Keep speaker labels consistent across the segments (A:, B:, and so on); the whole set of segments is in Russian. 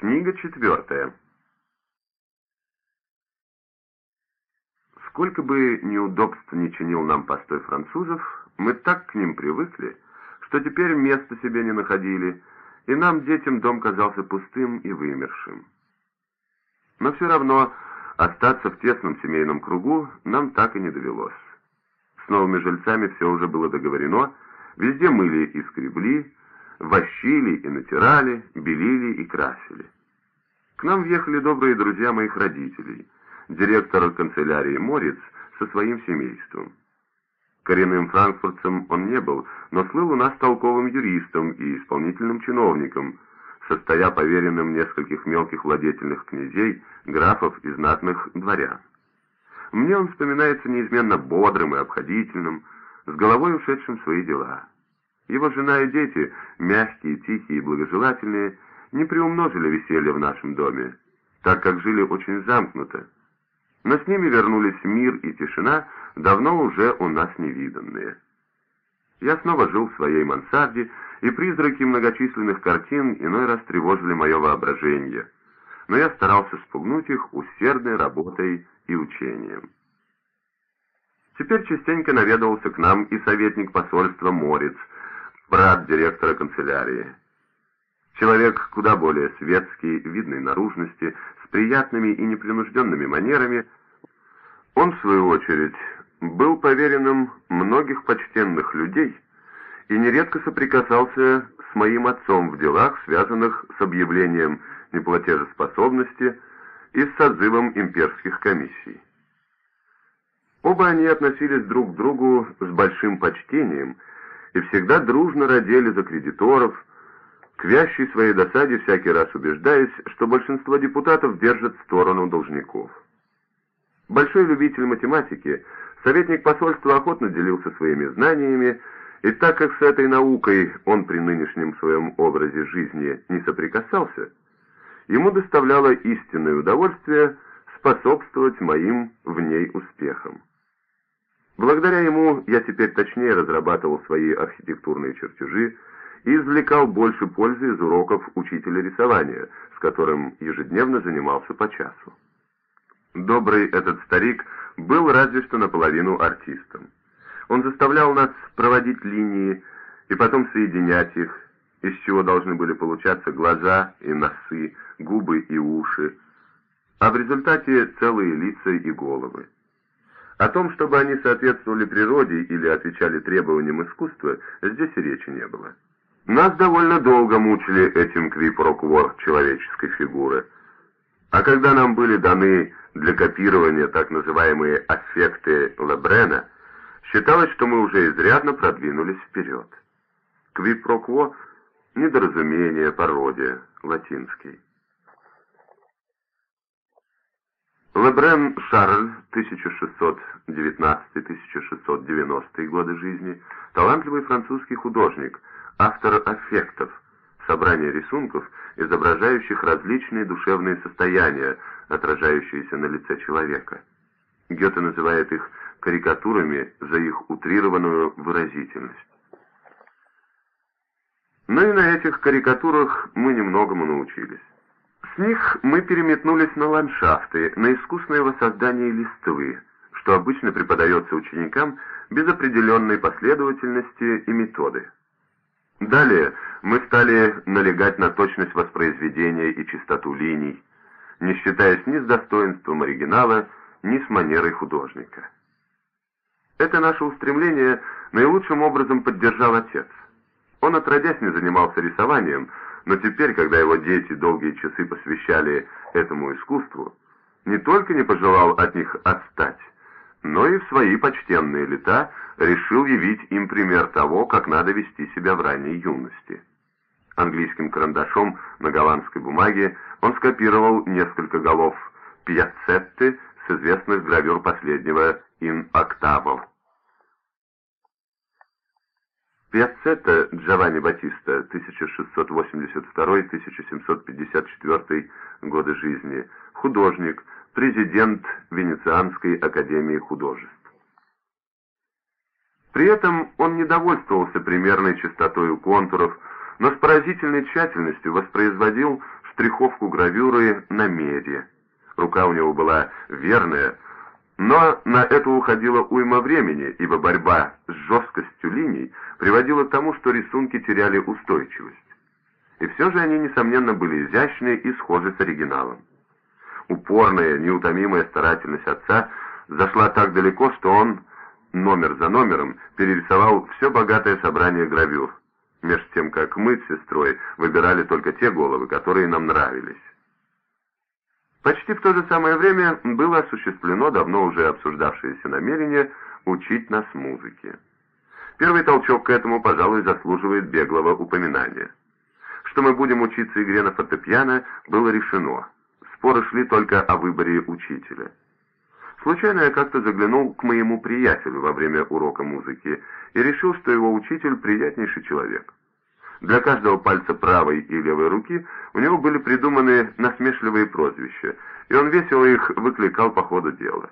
A: Книга четвертая. Сколько бы неудобств не чинил нам постой французов, мы так к ним привыкли, что теперь места себе не находили, и нам, детям, дом казался пустым и вымершим. Но все равно остаться в тесном семейном кругу нам так и не довелось. С новыми жильцами все уже было договорено, везде мыли и скребли, вощили и натирали, белили и красили. К нам въехали добрые друзья моих родителей, директор канцелярии Морец со своим семейством. Коренным франкфуртцем он не был, но слыл у нас толковым юристом и исполнительным чиновником, состоя поверенным нескольких мелких владетельных князей, графов и знатных дворян. Мне он вспоминается неизменно бодрым и обходительным, с головой ушедшим в свои дела. Его жена и дети, мягкие, тихие и благожелательные, не приумножили веселье в нашем доме, так как жили очень замкнуто. Но с ними вернулись мир и тишина, давно уже у нас невиданные. Я снова жил в своей мансарде, и призраки многочисленных картин иной раз тревожили мое воображение, но я старался спугнуть их усердной работой и учением. Теперь частенько наведывался к нам и советник посольства Морец, брат директора канцелярии. Человек куда более светский, видной наружности, с приятными и непринужденными манерами, он, в свою очередь, был поверенным многих почтенных людей и нередко соприкасался с моим отцом в делах, связанных с объявлением неплатежеспособности и с созывом имперских комиссий. Оба они относились друг к другу с большим почтением и всегда дружно родили за кредиторов, к вящей своей досаде всякий раз убеждаясь, что большинство депутатов держат сторону должников. Большой любитель математики, советник посольства охотно делился своими знаниями, и так как с этой наукой он при нынешнем своем образе жизни не соприкасался, ему доставляло истинное удовольствие способствовать моим в ней успехам. Благодаря ему я теперь точнее разрабатывал свои архитектурные чертежи и извлекал больше пользы из уроков учителя рисования, с которым ежедневно занимался по часу. Добрый этот старик был разве что наполовину артистом. Он заставлял нас проводить линии и потом соединять их, из чего должны были получаться глаза и носы, губы и уши, а в результате целые лица и головы. О том, чтобы они соответствовали природе или отвечали требованиям искусства, здесь и речи не было. Нас довольно долго мучили этим квипроквор человеческой фигуры. А когда нам были даны для копирования так называемые аффекты Лебрена, считалось, что мы уже изрядно продвинулись вперед. Квипрокво — недоразумение, пародия, латинский. Лебрен Шарль, 1619-1690 годы жизни, талантливый французский художник, автор аффектов, собрание рисунков, изображающих различные душевные состояния, отражающиеся на лице человека. Гёте называет их карикатурами за их утрированную выразительность. Но и на этих карикатурах мы немногому научились. Них мы переметнулись на ландшафты, на искусное воссоздание листвы, что обычно преподается ученикам без определенной последовательности и методы. Далее мы стали налегать на точность воспроизведения и чистоту линий, не считаясь ни с достоинством оригинала, ни с манерой художника. Это наше устремление наилучшим образом поддержал отец. Он отродясь не занимался рисованием, но теперь, когда его дети долгие часы посвящали этому искусству, не только не пожелал от них отстать, но и в свои почтенные лета решил явить им пример того, как надо вести себя в ранней юности. Английским карандашом на голландской бумаге он скопировал несколько голов пьяцетты с известных гравюр последнего «ин октавов». Пиаццетта Джованни Батиста, 1682-1754 годы жизни, художник, президент Венецианской академии художеств. При этом он не довольствовался примерной чистотой контуров, но с поразительной тщательностью воспроизводил, штриховку гравюры на меди. Рука у него была верная, но на это уходило уйма времени, ибо борьба с жесткостью линий приводила к тому, что рисунки теряли устойчивость. И все же они, несомненно, были изящны и схожи с оригиналом. Упорная, неутомимая старательность отца зашла так далеко, что он, номер за номером, перерисовал все богатое собрание гравюр, между тем как мы с сестрой выбирали только те головы, которые нам нравились. Почти в то же самое время было осуществлено давно уже обсуждавшееся намерение учить нас музыке. Первый толчок к этому, пожалуй, заслуживает беглого упоминания. Что мы будем учиться игре на фортепиано, было решено. Споры шли только о выборе учителя. Случайно я как-то заглянул к моему приятелю во время урока музыки и решил, что его учитель приятнейший человек. Для каждого пальца правой и левой руки у него были придуманы насмешливые прозвища, и он весело их выкликал по ходу дела.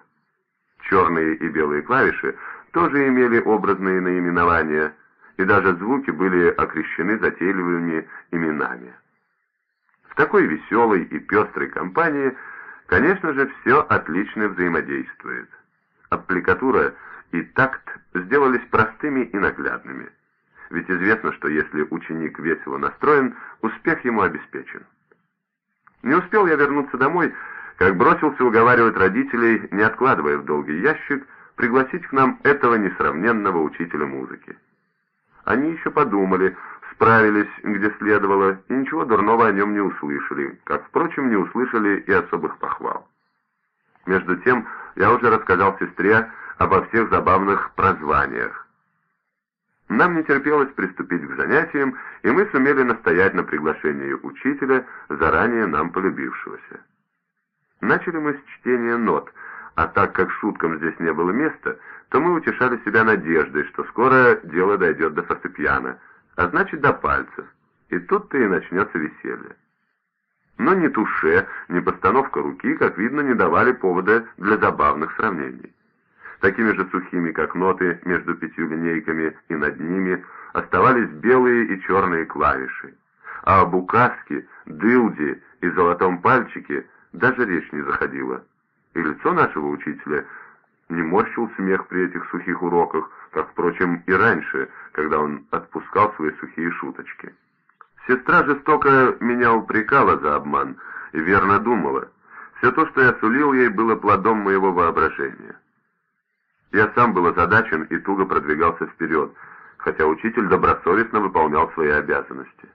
A: Черные и белые клавиши тоже имели образные наименования, и даже звуки были окрещены затейливыми именами. В такой веселой и пестрой компании, конечно же, все отлично взаимодействует. Аппликатура и такт сделались простыми и наглядными ведь известно, что если ученик весело настроен, успех ему обеспечен. Не успел я вернуться домой, как бросился уговаривать родителей, не откладывая в долгий ящик, пригласить к нам этого несравненного учителя музыки. Они еще подумали, справились, где следовало, и ничего дурного о нем не услышали, как, впрочем, не услышали и особых похвал. Между тем, я уже рассказал сестре обо всех забавных прозваниях, нам не терпелось приступить к занятиям, и мы сумели настоять на приглашении учителя, заранее нам полюбившегося. Начали мы с чтения нот, а так как шуткам здесь не было места, то мы утешали себя надеждой, что скоро дело дойдет до фортепиано, а значит до пальцев, и тут-то и начнется веселье. Но ни туше, ни постановка руки, как видно, не давали повода для забавных сравнений такими же сухими, как ноты между пятью линейками и над ними, оставались белые и черные клавиши. А об указке, дылде и золотом пальчике даже речь не заходила. И лицо нашего учителя не морщил смех при этих сухих уроках, как, впрочем, и раньше, когда он отпускал свои сухие шуточки. Сестра жестоко меня упрекала за обман и верно думала. Все то, что я сулил ей, было плодом моего воображения. Я сам был озадачен и туго продвигался вперед, хотя учитель добросовестно выполнял свои обязанности.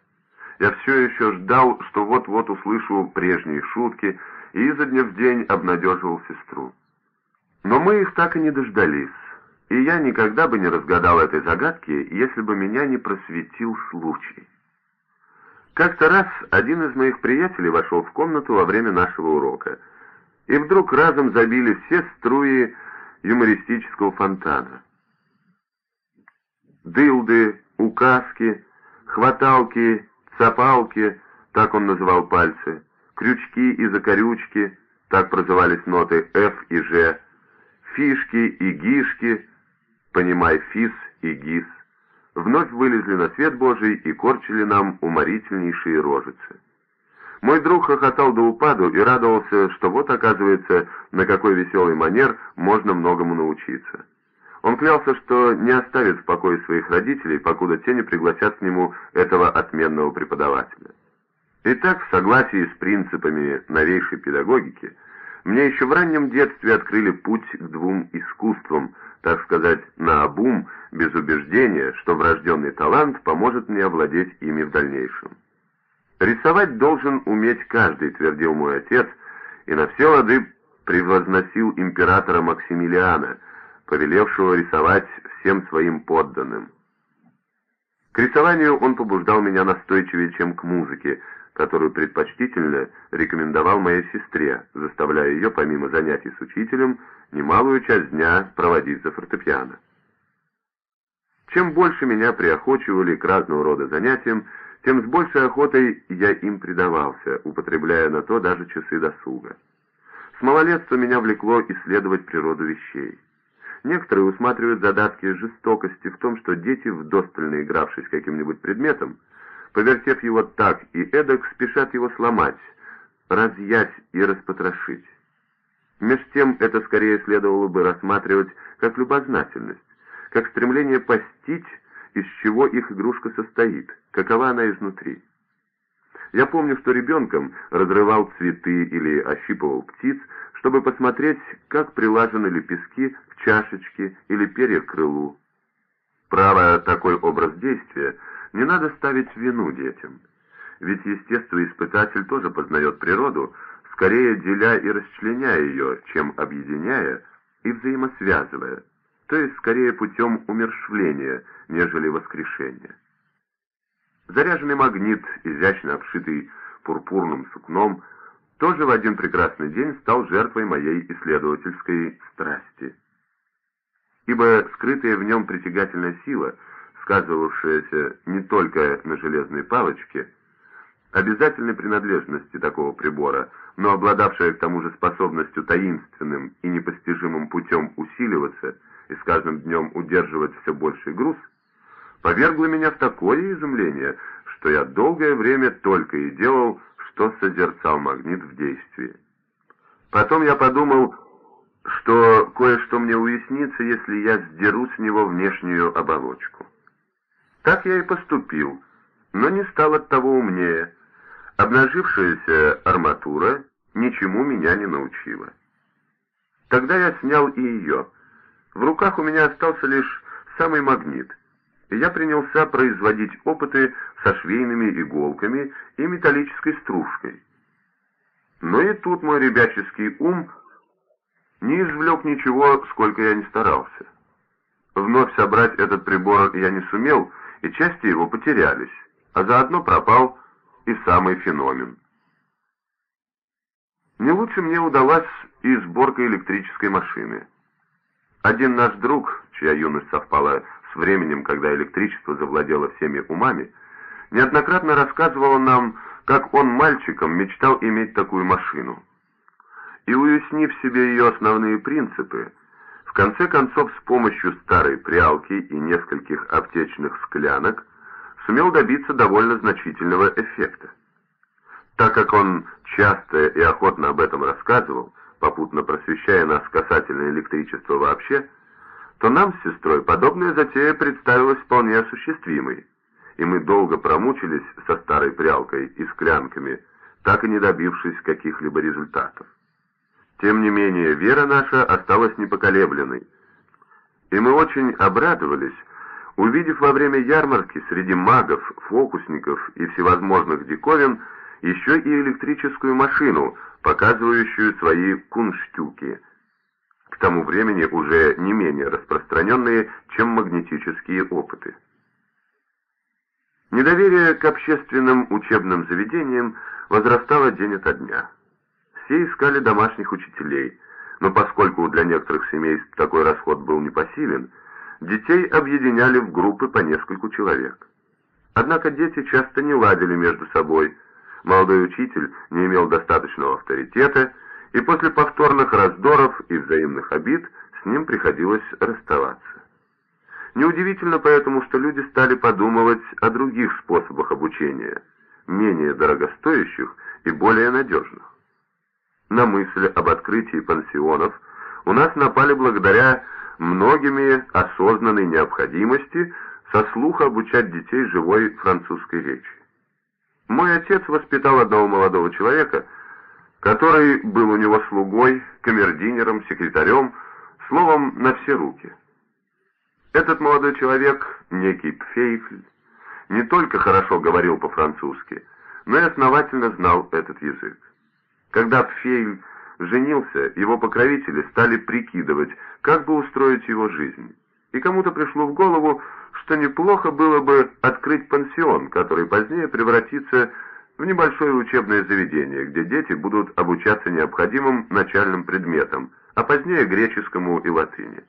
A: Я все еще ждал, что вот-вот услышу прежние шутки, и изо дня в день обнадеживал сестру. Но мы их так и не дождались, и я никогда бы не разгадал этой загадки, если бы меня не просветил случай. Как-то раз один из моих приятелей вошел в комнату во время нашего урока, и вдруг разом забили все струи юмористического фонтана. Дылды, указки, хваталки, цапалки, так он называл пальцы, крючки и закорючки, так прозывались ноты F и G, фишки и гишки, понимай фис и гис, вновь вылезли на свет Божий и корчили нам уморительнейшие рожицы. Мой друг хохотал до упаду и радовался, что вот, оказывается, на какой веселый манер можно многому научиться. Он клялся, что не оставит в покое своих родителей, покуда те не пригласят к нему этого отменного преподавателя. Итак, в согласии с принципами новейшей педагогики, мне еще в раннем детстве открыли путь к двум искусствам, так сказать, на обум, без убеждения, что врожденный талант поможет мне овладеть ими в дальнейшем. «Рисовать должен уметь каждый», — твердил мой отец, и на все лады превозносил императора Максимилиана, повелевшего рисовать всем своим подданным. К рисованию он побуждал меня настойчивее, чем к музыке, которую предпочтительно рекомендовал моей сестре, заставляя ее, помимо занятий с учителем, немалую часть дня проводить за фортепиано. Чем больше меня приохочивали к разного рода занятиям, тем с большей охотой я им предавался, употребляя на то даже часы досуга. С малолетства меня влекло исследовать природу вещей. Некоторые усматривают задатки жестокости в том, что дети, вдостально игравшись каким-нибудь предметом, повертев его так и эдак, спешат его сломать, разъять и распотрошить. Меж тем это скорее следовало бы рассматривать как любознательность, как стремление постичь, из чего их игрушка состоит, какова она изнутри. Я помню, что ребенком разрывал цветы или ощипывал птиц, чтобы посмотреть, как прилажены лепестки к чашечке или перья к крылу. Право, такой образ действия не надо ставить в вину детям. Ведь естествоиспытатель тоже познает природу, скорее деля и расчленяя ее, чем объединяя и взаимосвязывая, то есть скорее путем умершвления, нежели воскрешения. Заряженный магнит, изящно обшитый пурпурным сукном, тоже в один прекрасный день стал жертвой моей исследовательской страсти. Ибо скрытая в нем притягательная сила, сказывавшаяся не только на железной палочке, обязательной принадлежности такого прибора, но обладавшая к тому же способностью таинственным и непостижимым путем усиливаться и с каждым днем удерживать все больший груз – повергло меня в такое изумление, что я долгое время только и делал, что созерцал магнит в действии. Потом я подумал, что кое-что мне уяснится, если я сдеру с него внешнюю оболочку. Так я и поступил, но не стал от того умнее. Обнажившаяся арматура ничему меня не научила. Тогда я снял и ее. В руках у меня остался лишь самый магнит — и я принялся производить опыты со швейными иголками и металлической стружкой. Но и тут мой ребяческий ум не извлек ничего, сколько я не старался. Вновь собрать этот прибор я не сумел, и части его потерялись, а заодно пропал и самый феномен. Не лучше мне удалась и сборка электрической машины. Один наш друг, чья юность совпала с временем, когда электричество завладело всеми умами, неоднократно рассказывал нам, как он мальчиком мечтал иметь такую машину. И уяснив себе ее основные принципы, в конце концов с помощью старой прялки и нескольких аптечных склянок сумел добиться довольно значительного эффекта. Так как он часто и охотно об этом рассказывал, попутно просвещая нас касательно электричества вообще, то нам с сестрой подобная затея представилась вполне осуществимой, и мы долго промучились со старой прялкой и склянками, так и не добившись каких-либо результатов. Тем не менее, вера наша осталась непоколебленной, и мы очень обрадовались, увидев во время ярмарки среди магов, фокусников и всевозможных диковин еще и электрическую машину, показывающую свои кунштюки – к тому времени уже не менее распространенные, чем магнетические опыты. Недоверие к общественным учебным заведениям возрастало день ото дня. Все искали домашних учителей, но поскольку для некоторых семейств такой расход был непосилен, детей объединяли в группы по нескольку человек. Однако дети часто не ладили между собой, молодой учитель не имел достаточного авторитета, и после повторных раздоров и взаимных обид с ним приходилось расставаться. Неудивительно поэтому, что люди стали подумывать о других способах обучения, менее дорогостоящих и более надежных. На мысль об открытии пансионов у нас напали благодаря многими осознанной необходимости со слуха обучать детей живой французской речи. Мой отец воспитал одного молодого человека – который был у него слугой, камердинером, секретарем, словом, на все руки. Этот молодой человек, некий Пфейфль, не только хорошо говорил по-французски, но и основательно знал этот язык. Когда Пфейль женился, его покровители стали прикидывать, как бы устроить его жизнь. И кому-то пришло в голову, что неплохо было бы открыть пансион, который позднее превратится в небольшое учебное заведение, где дети будут обучаться необходимым начальным предметам, а позднее греческому и латыни.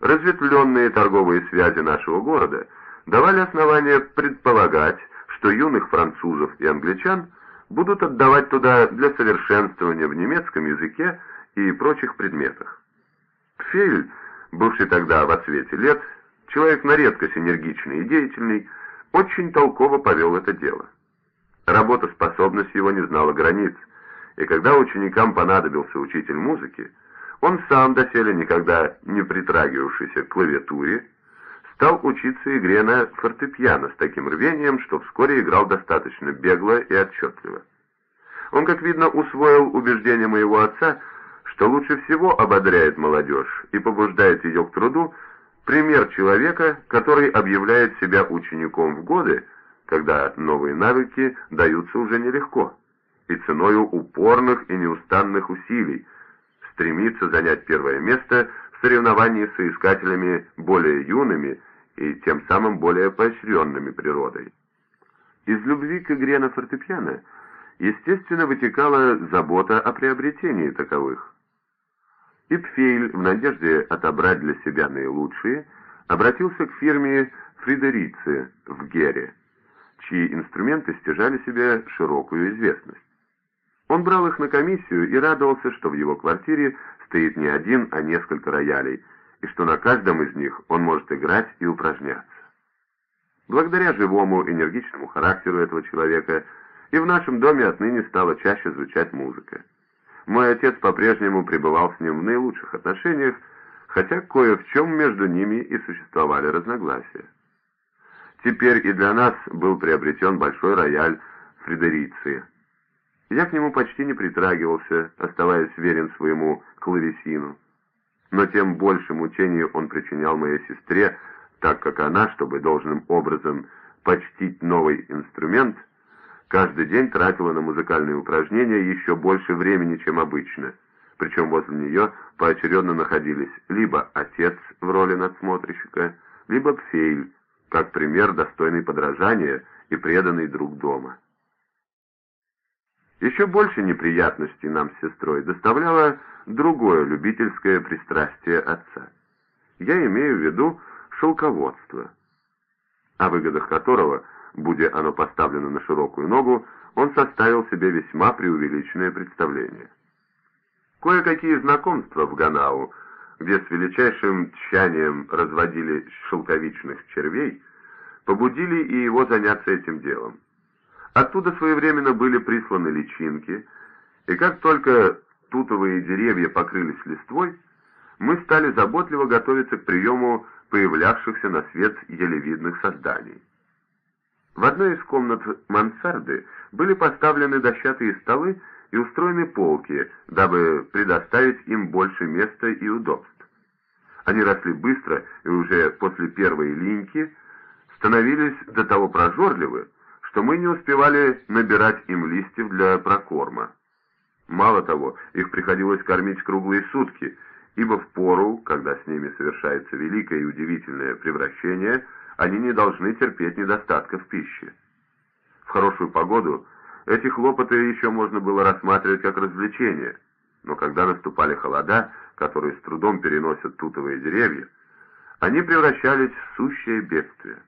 A: Разветвленные торговые связи нашего города давали основания предполагать, что юных французов и англичан будут отдавать туда для совершенствования в немецком языке и прочих предметах. Пфель, бывший тогда в отсвете лет, человек на редкость энергичный и деятельный, очень толково повел это дело. Работоспособность его не знала границ, и когда ученикам понадобился учитель музыки, он сам, доселе никогда не притрагивавшийся к клавиатуре, стал учиться игре на фортепиано с таким рвением, что вскоре играл достаточно бегло и отчетливо. Он, как видно, усвоил убеждение моего отца, что лучше всего ободряет молодежь и побуждает ее к труду пример человека, который объявляет себя учеником в годы, когда новые навыки даются уже нелегко, и ценою упорных и неустанных усилий, стремится занять первое место в соревновании с соискателями более юными и тем самым более поощренными природой. Из любви к игре на фортепиано, естественно, вытекала забота о приобретении таковых. Ипфейль, в надежде отобрать для себя наилучшие, обратился к фирме Фридерице в Гере, чьи инструменты стяжали себе широкую известность. Он брал их на комиссию и радовался, что в его квартире стоит не один, а несколько роялей, и что на каждом из них он может играть и упражняться. Благодаря живому, энергичному характеру этого человека и в нашем доме отныне стала чаще звучать музыка. Мой отец по-прежнему пребывал с ним в наилучших отношениях, хотя кое в чем между ними и существовали разногласия. Теперь и для нас был приобретен большой рояль Фредериции. Я к нему почти не притрагивался, оставаясь верен своему клавесину. Но тем больше мучений он причинял моей сестре, так как она, чтобы должным образом почтить новый инструмент, каждый день тратила на музыкальные упражнения еще больше времени, чем обычно. Причем возле нее поочередно находились либо отец в роли надсмотрщика, либо Пфейль, как пример достойный подражания и преданный друг дома. Еще больше неприятностей нам с сестрой доставляло другое любительское пристрастие отца. Я имею в виду шелководство, о выгодах которого, будь оно поставлено на широкую ногу, он составил себе весьма преувеличенное представление. Кое-какие знакомства в Ганау, где с величайшим тщанием разводили шелковичных червей, побудили и его заняться этим делом. Оттуда своевременно были присланы личинки, и как только тутовые деревья покрылись листвой, мы стали заботливо готовиться к приему появлявшихся на свет елевидных созданий. В одной из комнат мансарды были поставлены дощатые столы и устроены полки, дабы предоставить им больше места и удобств. Они росли быстро и уже после первой линьки становились до того прожорливы, что мы не успевали набирать им листьев для прокорма. Мало того, их приходилось кормить круглые сутки, ибо в пору, когда с ними совершается великое и удивительное превращение, они не должны терпеть недостатка в пище. В хорошую погоду эти хлопоты еще можно было рассматривать как развлечение, но когда наступали холода, которые с трудом переносят тутовые деревья, они превращались в сущее бедствие.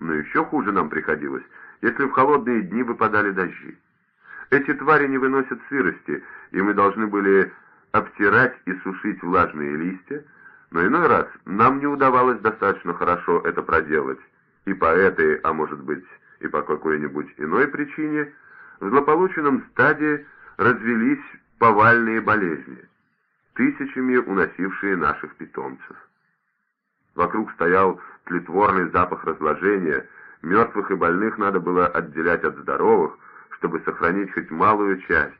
A: Но еще хуже нам приходилось, если в холодные дни выпадали дожди. Эти твари не выносят сырости, и мы должны были обтирать и сушить влажные листья, но иной раз нам не удавалось достаточно хорошо это проделать, и по этой, а может быть и по какой-нибудь иной причине, в злополученном стаде развелись повальные болезни, тысячами уносившие наших питомцев. Вокруг стоял тлетворный запах разложения, Мертвых и больных надо было отделять от здоровых, чтобы сохранить хоть малую часть.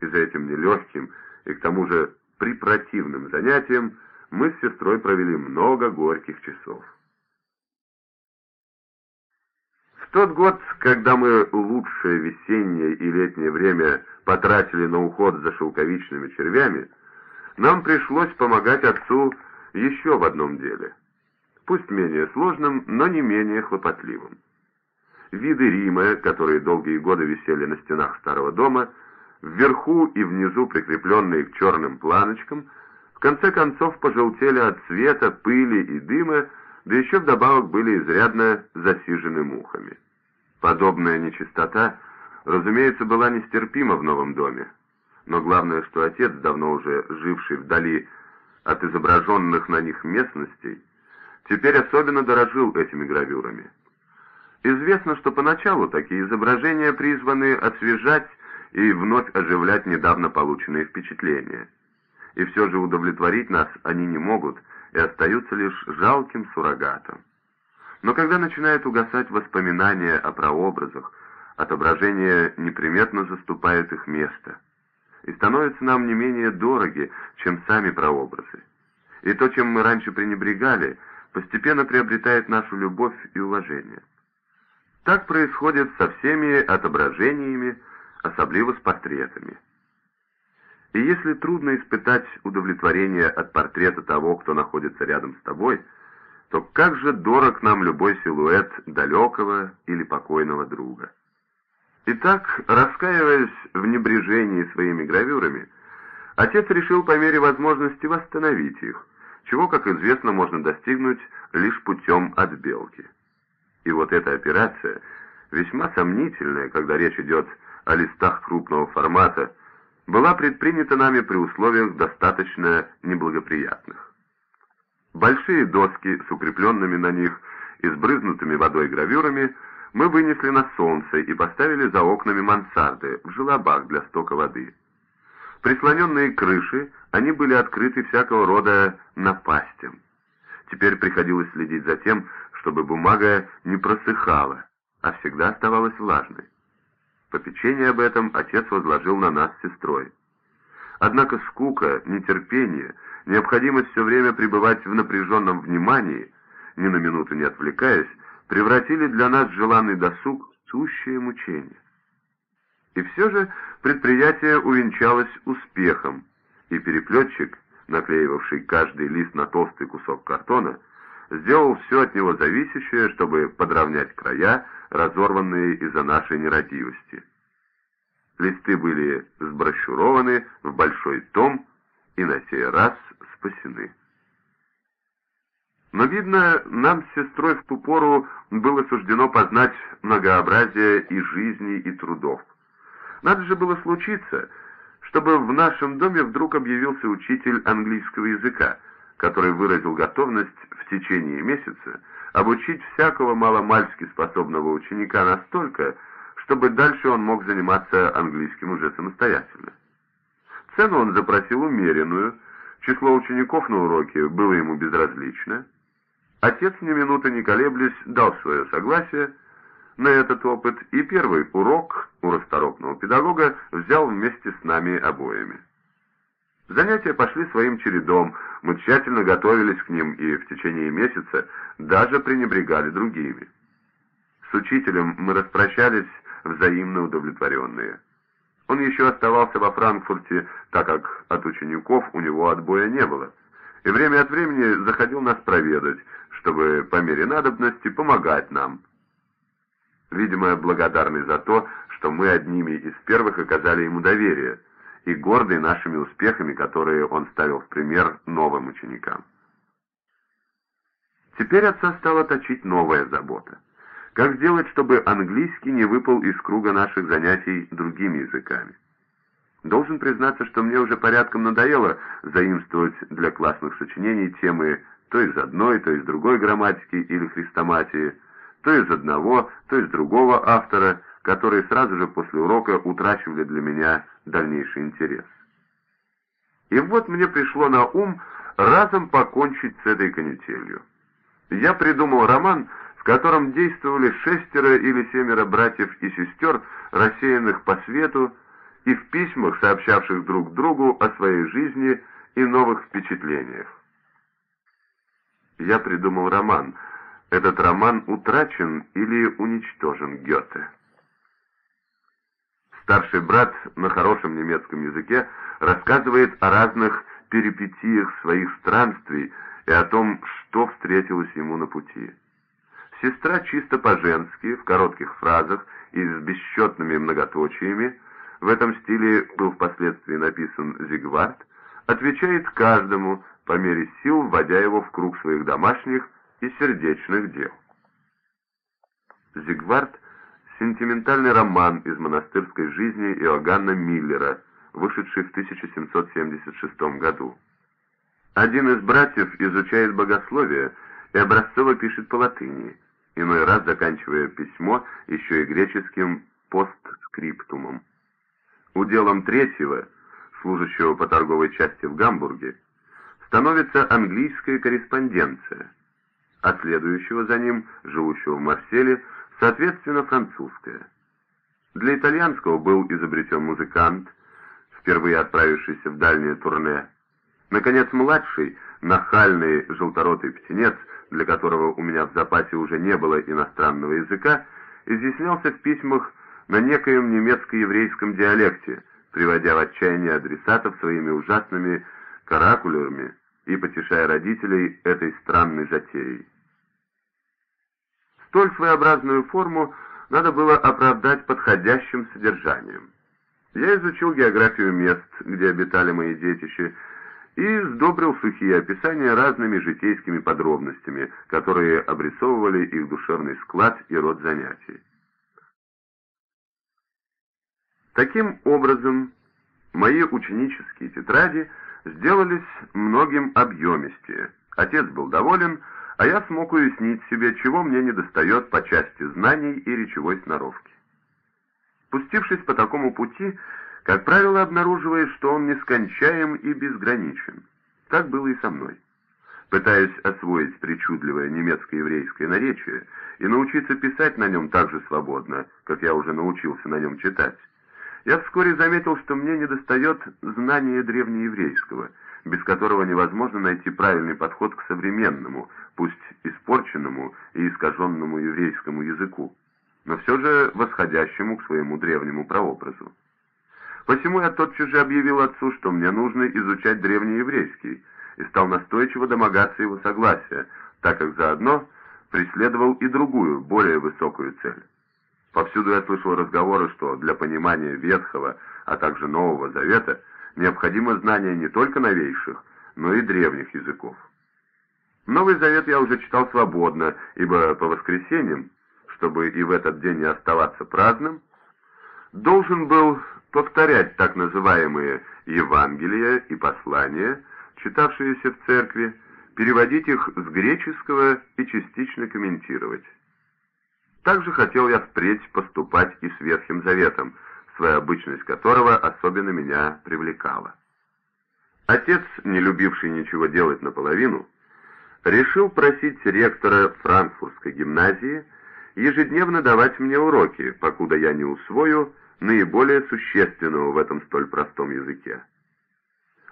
A: И за этим нелегким и к тому же припротивным занятием мы с сестрой провели много горьких часов. В тот год, когда мы лучшее весеннее и летнее время потратили на уход за шелковичными червями, нам пришлось помогать отцу еще в одном деле — пусть менее сложным, но не менее хлопотливым. Виды Рима, которые долгие годы висели на стенах старого дома, вверху и внизу прикрепленные к черным планочкам, конце концов пожелтели от света, пыли и дыма, да еще вдобавок были изрядно засижены мухами. Подобная нечистота, разумеется, была нестерпима в новом доме. Но главное, что отец, давно уже живший вдали от изображенных на них местностей, теперь особенно дорожил этими гравюрами. Известно, что поначалу такие изображения призваны освежать и вновь оживлять недавно полученные впечатления. И все же удовлетворить нас они не могут и остаются лишь жалким суррогатом. Но когда начинают угасать воспоминания о прообразах, отображения неприметно заступают их место и становятся нам не менее дороги, чем сами прообразы. И то, чем мы раньше пренебрегали, постепенно приобретает нашу любовь и уважение. Так происходит со всеми отображениями, особливо с портретами. И если трудно испытать удовлетворение от портрета того, кто находится рядом с тобой, то как же дорог нам любой силуэт далекого или покойного друга. Итак, раскаиваясь в небрежении своими гравюрами, отец решил по мере возможности восстановить их, чего, как известно, можно достигнуть лишь путем отбелки. И вот эта операция, весьма сомнительная, когда речь идет о листах крупного формата, была предпринята нами при условиях достаточно неблагоприятных. Большие доски с укрепленными на них и сбрызнутыми водой гравюрами мы вынесли на солнце и поставили за окнами мансарды в желобах для стока воды. Прислоненные крыши, они были открыты всякого рода напастям. Теперь приходилось следить за тем, чтобы бумага не просыхала, а всегда оставалась влажной. Попечение об этом отец возложил на нас с сестрой. Однако скука, нетерпение, необходимость все время пребывать в напряженном внимании, ни на минуту не отвлекаясь, превратили для нас желанный досуг в сущее мучение. И все же предприятие увенчалось успехом, и переплетчик, наклеивавший каждый лист на толстый кусок картона, сделал все от него зависящее, чтобы подровнять края, разорванные из-за нашей нерадивости. Листы были сброшюрованы в большой том и на сей раз спасены. Но, видно, нам с сестрой в ту пору было суждено познать многообразие и жизни, и трудов. Надо же было случиться, чтобы в нашем доме вдруг объявился учитель английского языка, который выразил готовность в течение месяца обучить всякого маломальски способного ученика настолько, чтобы дальше он мог заниматься английским уже самостоятельно. Цену он запросил умеренную, число учеников на уроке было ему безразлично. Отец ни минуты не колеблясь дал свое согласие на этот опыт, и первый урок у расторопного педагога взял вместе с нами обоими. Занятия пошли своим чередом, мы тщательно готовились к ним и в течение месяца даже пренебрегали другими. С учителем мы распрощались взаимно удовлетворенные. Он еще оставался во Франкфурте, так как от учеников у него отбоя не было, и время от времени заходил нас проведать, чтобы по мере надобности помогать нам. Видимо, благодарный за то, что мы одними из первых оказали ему доверие – и гордый нашими успехами, которые он ставил в пример новым ученикам. Теперь отца стала точить новая забота. Как сделать, чтобы английский не выпал из круга наших занятий другими языками? Должен признаться, что мне уже порядком надоело заимствовать для классных сочинений темы то из одной, то из другой грамматики или хрестоматии, то из одного, то из другого автора – которые сразу же после урока утрачивали для меня дальнейший интерес. И вот мне пришло на ум разом покончить с этой канителью. Я придумал роман, в котором действовали шестеро или семеро братьев и сестер, рассеянных по свету, и в письмах, сообщавших друг другу о своей жизни и новых впечатлениях. Я придумал роман. Этот роман утрачен или уничтожен Гёте. Старший брат на хорошем немецком языке рассказывает о разных перипетиях своих странствий и о том, что встретилось ему на пути. Сестра чисто по-женски, в коротких фразах и с бесчетными многоточиями, в этом стиле был впоследствии написан Зигвард, отвечает каждому, по мере сил вводя его в круг своих домашних и сердечных дел. Зигвард Сентиментальный роман из монастырской жизни Иоганна Миллера, вышедший в 1776 году. Один из братьев изучает богословие и образцово пишет по латыни. иной раз заканчивая письмо еще и греческим постскриптумом. Уделом третьего, служащего по торговой части в Гамбурге, становится английская корреспонденция, а следующего за ним, живущего в Марселе, соответственно, французская. Для итальянского был изобретен музыкант, впервые отправившийся в дальнее турне. Наконец, младший, нахальный желторотый птенец, для которого у меня в запасе уже не было иностранного языка, изъяснялся в письмах на некоем немецко-еврейском диалекте, приводя в отчаяние адресатов своими ужасными каракулерами и потешая родителей этой странной затеей. Столь своеобразную форму надо было оправдать подходящим содержанием. Я изучил географию мест, где обитали мои детища, и сдобрил сухие описания разными житейскими подробностями, которые обрисовывали их душевный склад и род занятий. Таким образом, мои ученические тетради сделались многим объемистее. Отец был доволен, а я смог уяснить себе, чего мне недостает по части знаний и речевой сноровки. Спустившись по такому пути, как правило, обнаруживаешь, что он нескончаем и безграничен. Так было и со мной. Пытаясь освоить причудливое немецко-еврейское наречие и научиться писать на нем так же свободно, как я уже научился на нем читать, я вскоре заметил, что мне недостает знания древнееврейского, без которого невозможно найти правильный подход к современному, пусть испорченному и искаженному еврейскому языку, но все же восходящему к своему древнему прообразу. Посему я тотчас же объявил отцу, что мне нужно изучать древнееврейский, и стал настойчиво домогаться его согласия, так как заодно преследовал и другую, более высокую цель. Повсюду я слышал разговоры, что для понимания Ветхого, а также Нового Завета необходимо знание не только новейших, но и древних языков. Новый Завет я уже читал свободно, ибо по воскресеньям, чтобы и в этот день не оставаться праздным, должен был повторять так называемые Евангелия и послания, читавшиеся в церкви, переводить их с греческого и частично комментировать. Также хотел я впредь поступать и с Ветхим Заветом, своя обычность которого особенно меня привлекала. Отец, не любивший ничего делать наполовину, решил просить ректора Франкфуртской гимназии ежедневно давать мне уроки, покуда я не усвою наиболее существенного в этом столь простом языке.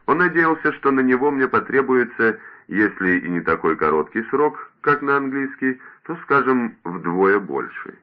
A: Он надеялся, что на него мне потребуется, если и не такой короткий срок, как на английский, то, скажем, вдвое больше.